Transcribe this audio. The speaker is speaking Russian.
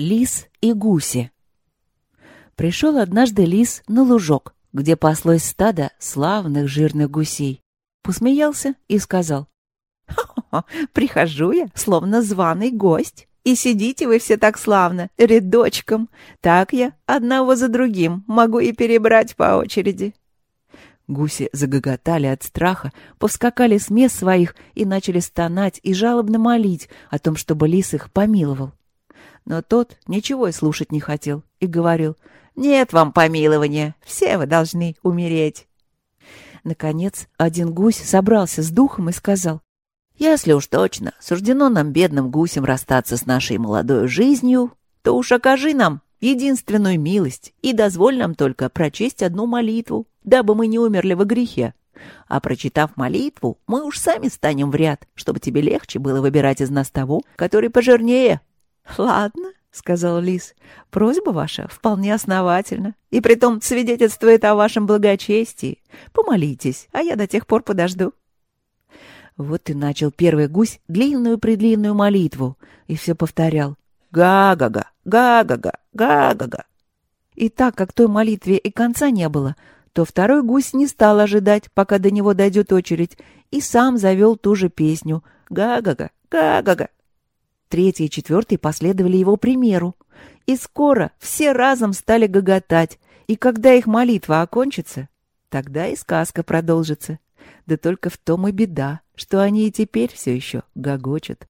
Лис и гуси. Пришел однажды лис на лужок, где паслось стадо славных жирных гусей. Посмеялся и сказал. «Хо-хо, прихожу я, словно званый гость. И сидите вы все так славно, рядочком. Так я одного за другим могу и перебрать по очереди. Гуси загоготали от страха, повскакали с мест своих и начали стонать и жалобно молить о том, чтобы лис их помиловал. Но тот ничего и слушать не хотел и говорил, «Нет вам помилования, все вы должны умереть». Наконец, один гусь собрался с духом и сказал, «Если уж точно суждено нам, бедным гусям, расстаться с нашей молодой жизнью, то уж окажи нам единственную милость и дозволь нам только прочесть одну молитву, дабы мы не умерли во грехе. А прочитав молитву, мы уж сами станем в ряд, чтобы тебе легче было выбирать из нас того, который пожирнее». «Ладно», — сказал Лис, — «просьба ваша вполне основательна, и притом свидетельствует о вашем благочестии. Помолитесь, а я до тех пор подожду». Вот и начал первый гусь длинную-предлинную молитву, и все повторял «Га-га-га, га-га-га, га-га-га». И так как той молитве и конца не было, то второй гусь не стал ожидать, пока до него дойдет очередь, и сам завел ту же песню «Га-га-га, га-га-га». Третий и четвертый последовали его примеру. И скоро все разом стали гоготать, и когда их молитва окончится, тогда и сказка продолжится. Да только в том и беда, что они и теперь все еще гогочут.